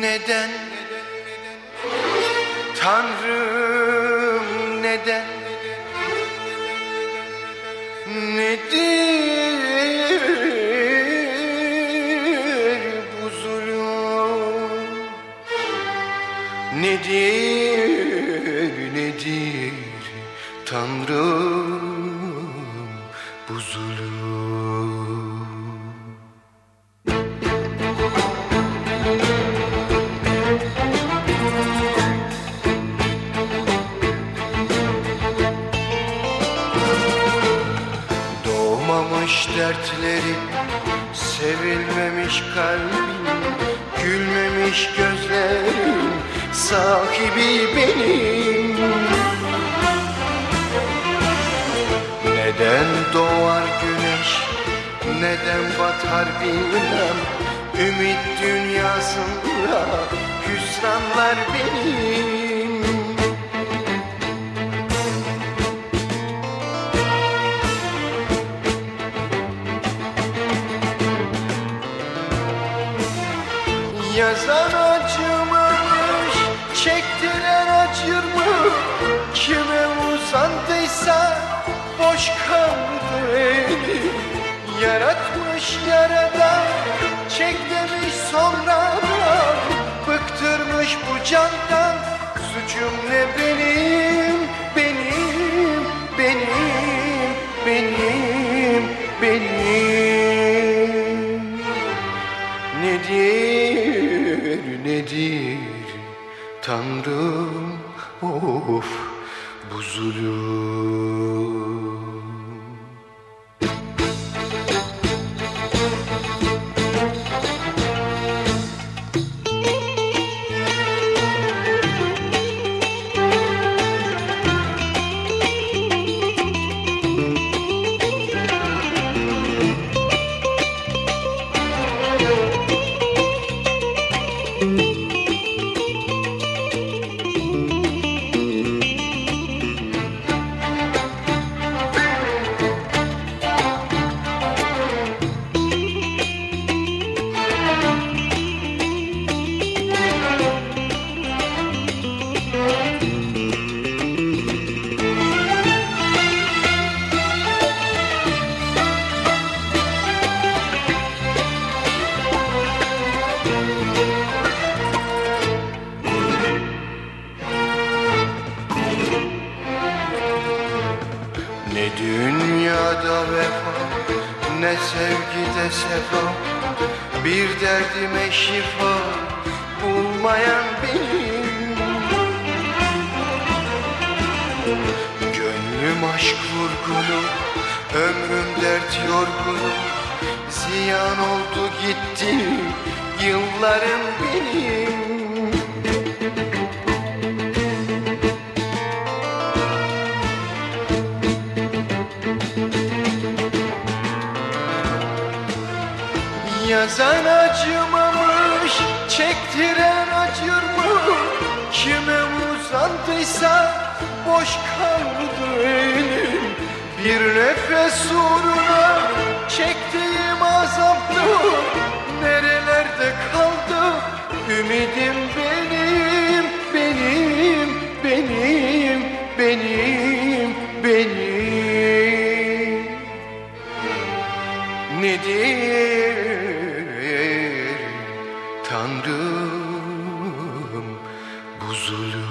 Neden? Tanrım neden? Nedir bu zulüm? Nedir, nedir Tanrım bu zulüm? Dertleri Sevilmemiş kalbim Gülmemiş gözlerim Sahibi benim. Neden doğar güneş Neden batar bilmem Ümit dünyasında Hüsranlar benim Yazan acımamış, çektiren acır mı? Kime uzandıysa boş kaldı. Eli Yaratmış yaradan, çek demiş sonradan Bıktırmış bu candan, suçum ne benim, benim, benim, benim, benim Nedir, nedir? Tanrım of bu zulüm sefa Bir derdime şifa Bulmayan benim. Gönlüm aşk vurgunu Ömrüm dert yorgunu Ziyan oldu gitti Yıllarım benim Yazan acımamış, çektiren acır mı? Kime uzandıysa boş kaldı elim. Bir nefes uğruna çektiğim azaptı. Nerelerde kaldı? Ümidim benim, benim, benim, benim, benim. Зулю.